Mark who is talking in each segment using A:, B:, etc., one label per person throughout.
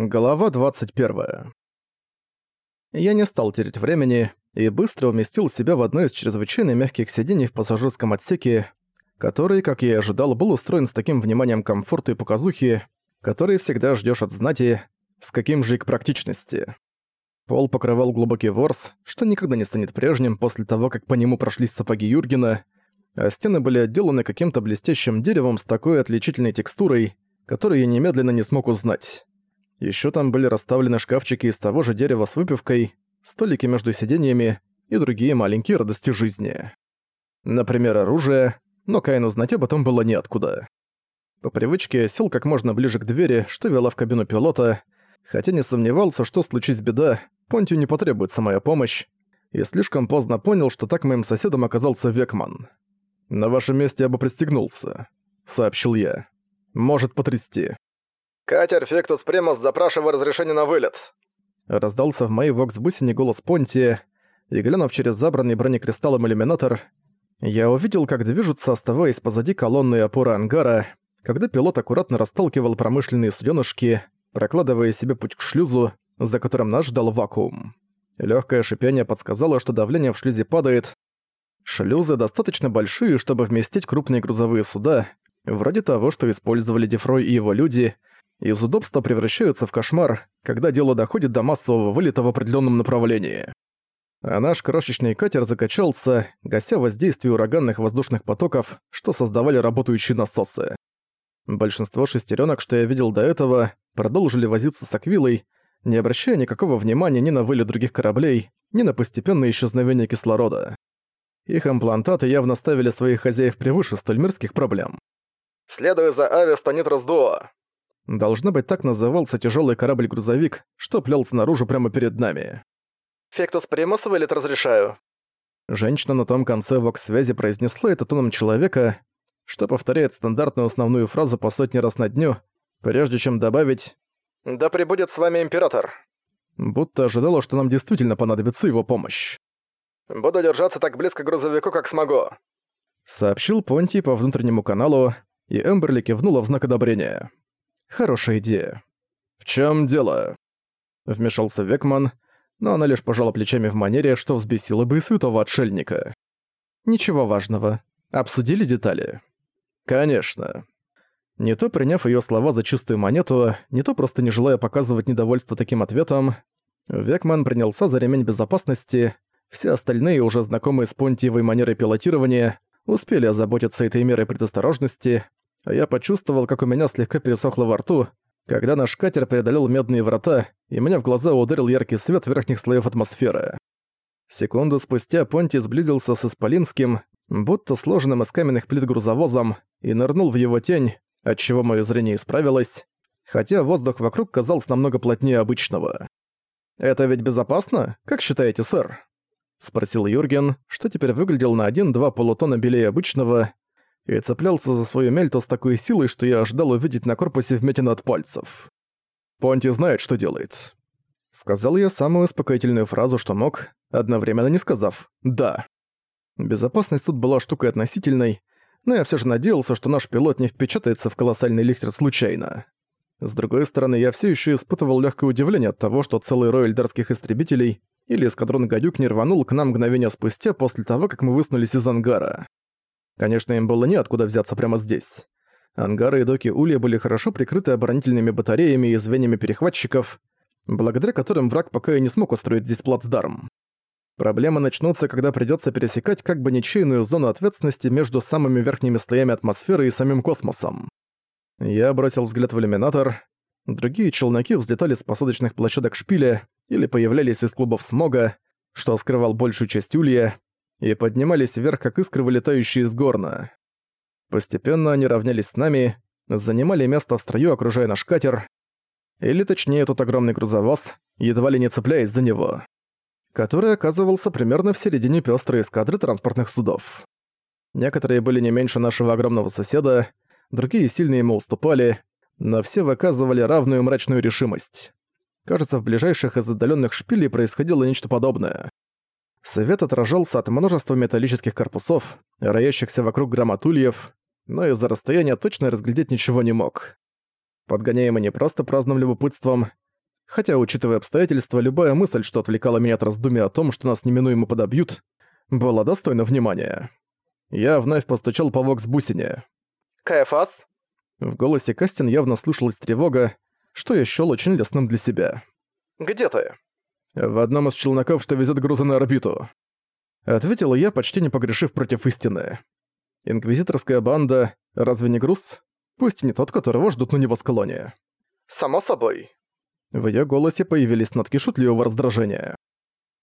A: Глава 21. Я не стал терять времени и быстро уместил себя в одно из чрезвычайно мягких сидений в пассажирском отсеке, который, как я и ожидал, был устроен с таким вниманием комфорта и показухи, который всегда ждешь от знати, с каким же и к практичности. Пол покрывал глубокий ворс, что никогда не станет прежним после того, как по нему прошлись сапоги Юргена, а стены были отделаны каким-то блестящим деревом с такой отличительной текстурой, которую я немедленно не смог узнать. Еще там были расставлены шкафчики из того же дерева с выпивкой, столики между сиденьями и другие маленькие радости жизни. Например, оружие, но Кайну знать об этом было неоткуда. По привычке сел как можно ближе к двери, что вела в кабину пилота, хотя не сомневался, что случись беда, Понтию не потребуется моя помощь, и слишком поздно понял, что так моим соседом оказался Векман. «На вашем месте я бы пристегнулся», — сообщил я. «Может потрясти».
B: «Катер Фектус Примус, запрашиваю разрешение на вылет!»
A: Раздался в моей вокс-бусине голос Понти, и глянув через забранный бронекристаллом иллюминатор, я увидел, как движутся, оставаясь позади колонны опоры ангара, когда пилот аккуратно расталкивал промышленные суденышки, прокладывая себе путь к шлюзу, за которым нас ждал вакуум. Легкое шипение подсказало, что давление в шлюзе падает. Шлюзы достаточно большие, чтобы вместить крупные грузовые суда, вроде того, что использовали Дефрой и его люди — из удобства превращаются в кошмар, когда дело доходит до массового вылета в определенном направлении. А наш крошечный катер закачался, гася воздействие ураганных воздушных потоков, что создавали работающие насосы. Большинство шестеренок, что я видел до этого, продолжили возиться с аквилой, не обращая никакого внимания ни на вылет других кораблей, ни на постепенное исчезновение кислорода. Их имплантаты явно ставили своих хозяев превыше столь мирских проблем.
B: «Следуя за авиастанит Раздуо»,
A: Должно быть, так назывался тяжелый корабль-грузовик, что плелся наружу прямо перед нами.
B: «Фектус примус вылет разрешаю».
A: Женщина на том конце вокс-связи произнесла это тоном человека, что повторяет стандартную основную фразу по сотни раз на дню, прежде чем добавить
B: «Да пребудет с вами Император».
A: Будто ожидала, что нам действительно понадобится его помощь.
B: «Буду держаться так близко к грузовику, как смогу», —
A: сообщил Понти по внутреннему каналу, и Эмберли кивнула в знак одобрения. Хорошая идея. В чем дело? Вмешался Векман, но она лишь пожала плечами в манере, что взбесило бы и святого отшельника. Ничего важного. Обсудили детали. Конечно. Не то приняв ее слова за чистую монету, не то просто не желая показывать недовольство таким ответом, Векман принялся за ремень безопасности, все остальные, уже знакомые с Понтиевой манерой пилотирования, успели озаботиться этой мерой предосторожности, я почувствовал, как у меня слегка пересохло во рту, когда наш катер преодолел медные врата, и мне в глаза ударил яркий свет верхних слоев атмосферы. Секунду спустя Понти сблизился с Исполинским, будто сложенным из каменных плит грузовозом, и нырнул в его тень, отчего мое зрение исправилось, хотя воздух вокруг казался намного плотнее обычного. «Это ведь безопасно? Как считаете, сэр?» — спросил Юрген, что теперь выглядел на один-два полутона белее обычного, и цеплялся за свою мельту с такой силой, что я ожидал увидеть на корпусе вмятины от пальцев. «Понти знает, что делает». Сказал я самую успокоительную фразу, что мог, одновременно не сказав «да». Безопасность тут была штукой относительной, но я все же надеялся, что наш пилот не впечатается в колоссальный лихтер случайно. С другой стороны, я все еще испытывал легкое удивление от того, что целый рой эльдарских истребителей или эскадрон гадюк не рванул к нам мгновение спустя после того, как мы высунулись из ангара. Конечно, им было неоткуда взяться прямо здесь. Ангары и доки Улья были хорошо прикрыты оборонительными батареями и звеньями перехватчиков, благодаря которым враг пока и не смог устроить здесь плацдарм. Проблемы начнутся, когда придётся пересекать как бы ничейную зону ответственности между самыми верхними слоями атмосферы и самим космосом. Я бросил взгляд в иллюминатор. Другие челноки взлетали с посадочных площадок шпиля или появлялись из клубов смога, что скрывал большую часть Улья, и поднимались вверх, как искры, вылетающие из горна. Постепенно они равнялись с нами, занимали место в строю, окружая наш катер, или точнее тот огромный грузовоз, едва ли не цепляясь за него, который оказывался примерно в середине пёстрой эскадры транспортных судов. Некоторые были не меньше нашего огромного соседа, другие сильно ему уступали, но все выказывали равную мрачную решимость. Кажется, в ближайших из отдалённых шпилей происходило нечто подобное. Свет отражался от множества металлических корпусов, роящихся вокруг громатульев, но из-за расстояния точно разглядеть ничего не мог. Подгоняемый не просто праздным любопытством, хотя, учитывая обстоятельства, любая мысль, что отвлекала меня от раздумий о том, что нас неминуемо подобьют, была достойна внимания. Я вновь постучал по вокс-бусине.
B: «Каэфас?»
A: В голосе Кастин явно слышалась тревога, что я счёл очень лестным для себя.
B: «Где ты?»
A: «В одном из челноков, что везет грузы на орбиту». Ответил я, почти не погрешив против истины. Инквизиторская банда — разве не груз? Пусть и не тот, которого ждут на небосклоне.
B: «Само собой.
A: В её голосе появились нотки шутливого раздражения.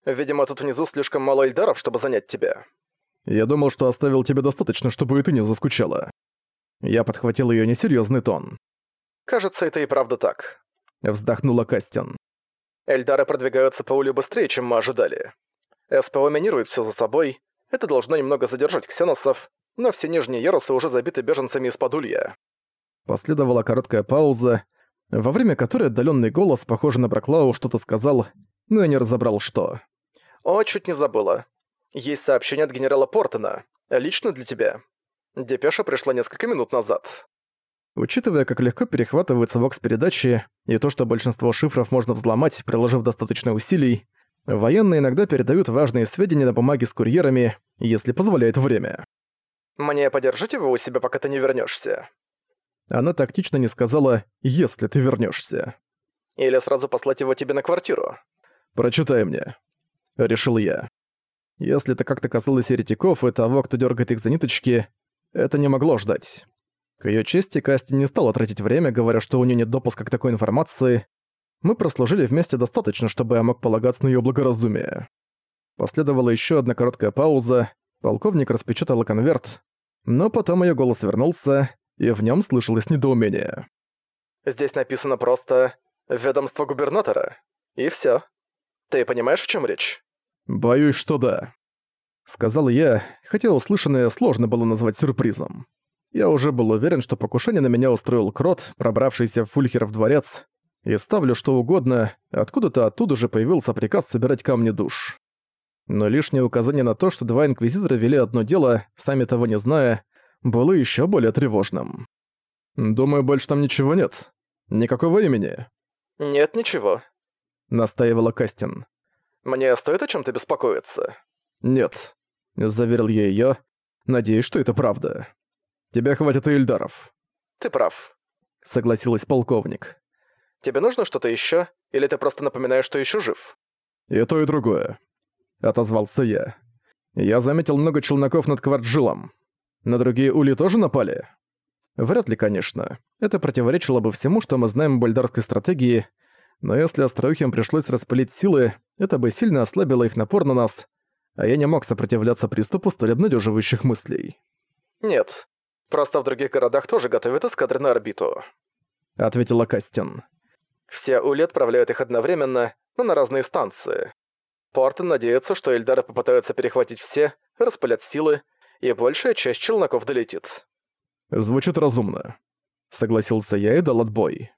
B: Видимо, тут внизу слишком мало эльдаров, чтобы занять тебя.
A: Я думал, что оставил тебе достаточно, чтобы и ты не заскучала. Я подхватил её несерьёзный тон.
B: Кажется, это и правда так.
A: Вздохнула Кастин.
B: Эльдары продвигаются по улю быстрее, чем мы ожидали. СПО минирует всё за собой. Это должно немного задержать ксеносов, но все нижние ярусы уже забиты беженцами из Подулья.
A: Последовала короткая пауза, во время которой отдалённый голос, похожий на Браклау, что-то сказал, но я не разобрал, что.
B: «О, чуть не забыла. Есть сообщение от генерала Портона. Лично для тебя. Депеша пришла несколько минут назад».
A: Учитывая, как легко перехватываются вокс-передачи, и то, что большинство шифров можно взломать, приложив достаточно усилий, военные иногда передают важные сведения на бумаге с курьерами, если позволяет время.
B: «Мне подержать его у себя, пока ты не вернешься.
A: Она тактично не сказала «если ты вернешься.
B: Или сразу послать его тебе на квартиру.
A: «Прочитай мне», — решил я. Если это как-то касалось еретиков и того, кто дергает их за ниточки, это не могло ждать. К ее чести, Касти не стала тратить время, говоря, что у нее нет допуска к такой информации. Мы прослужили вместе достаточно, чтобы я мог полагаться на ее благоразумие. Последовала еще одна короткая пауза, полковник распечатал конверт, но потом ее голос вернулся, и в нем слышалось недоумение.
B: Здесь написано просто «Ведомство губернатора». И все. Ты понимаешь, в чем речь?
A: «Боюсь, что да», — сказал я, хотя услышанное сложно было назвать сюрпризом. Я уже был уверен, что покушение на меня устроил Крот, пробравшийся в Фульхеров дворец, и ставлю что угодно, откуда-то оттуда же появился приказ собирать камни душ. Но лишнее указание на то, что два инквизитора вели одно дело, сами того не зная, было еще более тревожным. «Думаю, больше там ничего нет. Никакого имени».
B: «Нет, ничего», —
A: настаивала Кастин.
B: «Мне стоит о чем то беспокоиться?»
A: «Нет», — заверил я ее. «Надеюсь, что это правда. Тебя хватит и Эльдаров».
B: «Ты прав», —
A: согласилась полковник.
B: «Тебе нужно что-то еще, или ты просто напоминаешь, что еще жив?»
A: «И то, и другое», — отозвался я. «Я заметил много челноков над Кварджилом. На другие ули тоже напали? Вряд ли, конечно. Это противоречило бы всему, что мы знаем о бальдарской стратегии, но если остроухим пришлось распылить силы, это бы сильно ослабило их напор на нас, а я не мог сопротивляться приступу столь обнадеживающих мыслей.
B: «Нет, просто в других городах тоже готовят эскадры на орбиту», —
A: ответила Кастин.
B: «Все ули отправляют их одновременно, но на разные станции. Портон надеется, что Эльдары попытаются перехватить все, распылят силы, и большая часть челноков долетит.
A: Звучит разумно. Согласился я и дал отбой.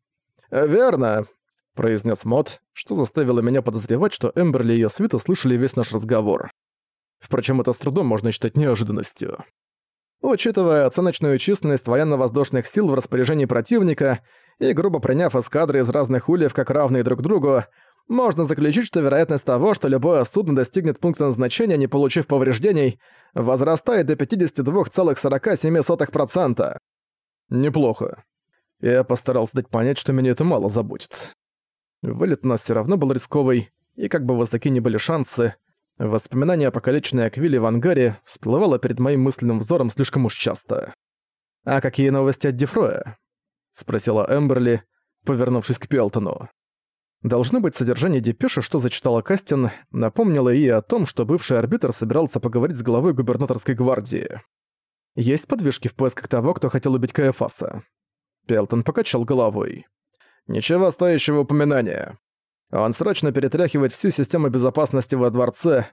A: «Верно», — произнес Мот, что заставило меня подозревать, что Эмберли и её свита слышали весь наш разговор. Впрочем, это с трудом можно считать неожиданностью. Учитывая оценочную численность военно-воздушных сил в распоряжении противника и грубо приняв эскадры из разных ульев как равные друг другу, можно заключить, что вероятность того, что любое судно достигнет пункта назначения, не получив повреждений, возрастает до 52,47%. Неплохо. Я постарался дать понять, что меня это мало заботит. Вылет у нас всё равно был рисковый, и как бы высоки ни были шансы, воспоминание о покалеченной Аквиле в ангаре всплывало перед моим мысленным взором слишком уж часто. «А какие новости от Дефроя?» — спросила Эмберли, повернувшись к Пелтону. Должно быть, содержание депеши, что зачитала Кастин, напомнило ей о том, что бывший арбитр собирался поговорить с главой губернаторской гвардии. Есть подвижки в поисках того, кто хотел убить Каэфаса. Пелтон покачал головой. Ничего стоящего упоминания. Он срочно перетряхивает всю систему безопасности во дворце,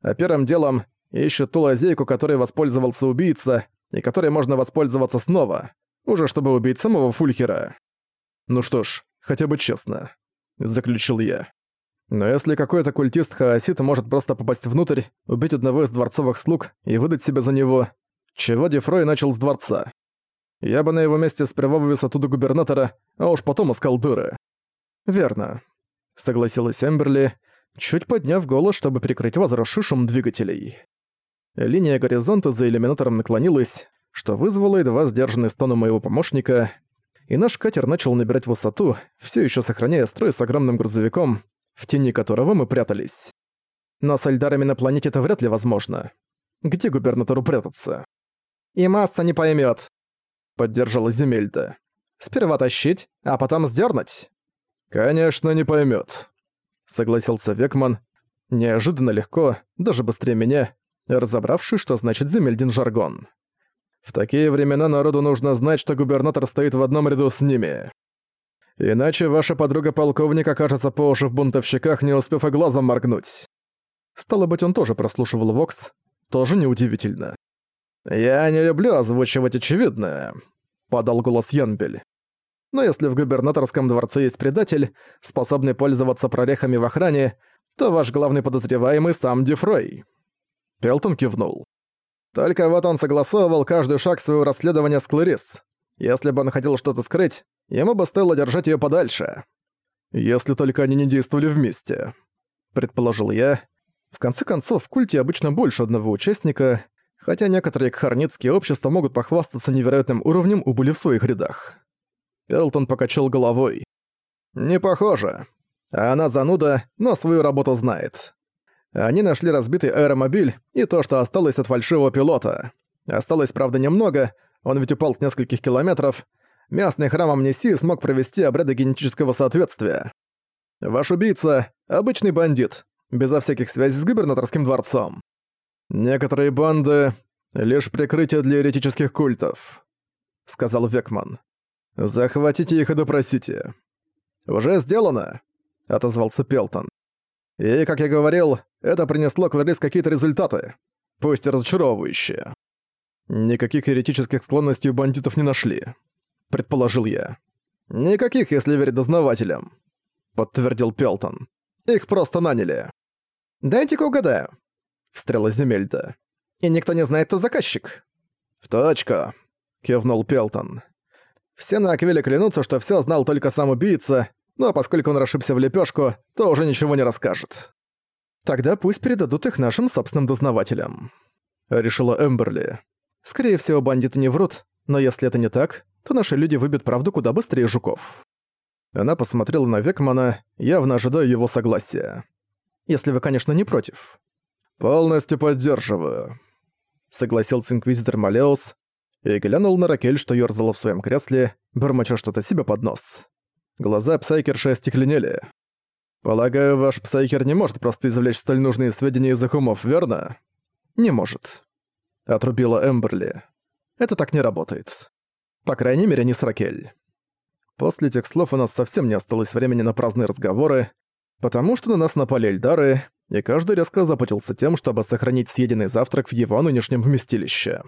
A: а первым делом ищет ту лазейку, которой воспользовался убийца, и которой можно воспользоваться снова, уже чтобы убить самого Фульхера. Ну что ж, хотя бы честно заключил я. Но если какой-то культист Хаосита может просто попасть внутрь, убить одного из дворцовых слуг и выдать себя за него, чего Дефрой начал с дворца? Я бы на его месте сперва вывез оттуда губернатора, а уж потом искал дыры. Верно. Согласилась Эмберли, чуть подняв голос, чтобы прикрыть возросший шум двигателей. Линия горизонта за иллюминатором наклонилась, что вызвало едва сдержанный стон у моего помощника, и наш катер начал набирать высоту, все еще сохраняя строй с огромным грузовиком, в тени которого мы прятались. Но с Эльдарами на планете это вряд ли возможно. Где губернатору прятаться? «И масса не поймет, поддержала Земельда. «Сперва тащить, а потом сдернуть. «Конечно, не поймет, согласился Векман, неожиданно легко, даже быстрее меня, разобравшись, что значит Земельдин жаргон. В такие времена народу нужно знать, что губернатор стоит в одном ряду с ними. Иначе ваша подруга-полковник окажется по уши в бунтовщиках, не успев и глазом моргнуть. Стало быть, он тоже прослушивал Вокс. Тоже неудивительно. «Я не люблю озвучивать очевидное», — подал голос Янбель. «Но если в губернаторском дворце есть предатель, способный пользоваться прорехами в охране, то ваш главный подозреваемый сам Дефрой». Пелтон кивнул. Только вот он согласовывал каждый шаг своего расследования с Клэрис. Если бы он хотел что-то скрыть, ему бы стоило держать её подальше. Если только они не действовали вместе. Предположил я. В конце концов, в культе обычно больше одного участника, хотя некоторые кхарницкие общества могут похвастаться невероятным уровнем убыли в своих рядах. Элтон покачал головой. «Не похоже. Она зануда, но свою работу знает. Они нашли разбитый аэромобиль и то, что осталось от фальшивого пилота. Осталось, правда, немного, он ведь упал с нескольких километров. Местный храм Амнисии смог провести обряды генетического соответствия. Ваш убийца — обычный бандит, безо всяких связей с губернаторским дворцом. Некоторые банды — лишь прикрытие для еретических культов», — сказал Векман. «Захватите их и допросите». «Уже сделано», — отозвался Пелтон. «И, как я говорил, это принесло Кларис какие-то результаты, пусть и разочаровывающие. Никаких еретических склонностей у бандитов не нашли, предположил я. Никаких, если верить дознавателям, подтвердил Пелтон. Их просто наняли. Дайте-ка угадаю, встряла Земельда. И никто не знает, кто заказчик. В точку, кивнул Пелтон. Все на Аквиле клянутся, что все знал только сам убийца, но поскольку он расшибся в лепешку, то уже ничего не расскажет. Тогда пусть передадут их нашим собственным дознавателям. Решила Эмберли. Скорее всего, бандиты не врут, но если это не так, то наши люди выбьют правду куда быстрее жуков. Она посмотрела на Векмана, явно ожидая его согласия. Если вы, конечно, не против. «Полностью поддерживаю», — согласился инквизитор Малеус и глянул на Ракель, что ёрзала в своем кресле, бормоча что-то себе под нос. Глаза Псайкерши остекленели. «Полагаю, ваш псайкер не может просто извлечь столь нужные сведения из их умов, верно?» «Не может», — отрубила Эмберли. «Это так не работает. По крайней мере, не с Ракель». После этих слов у нас совсем не осталось времени на праздные разговоры, потому что на нас напали Эльдары, и каждый резко заботился тем, чтобы сохранить съеденный завтрак в его нынешнем вместилище.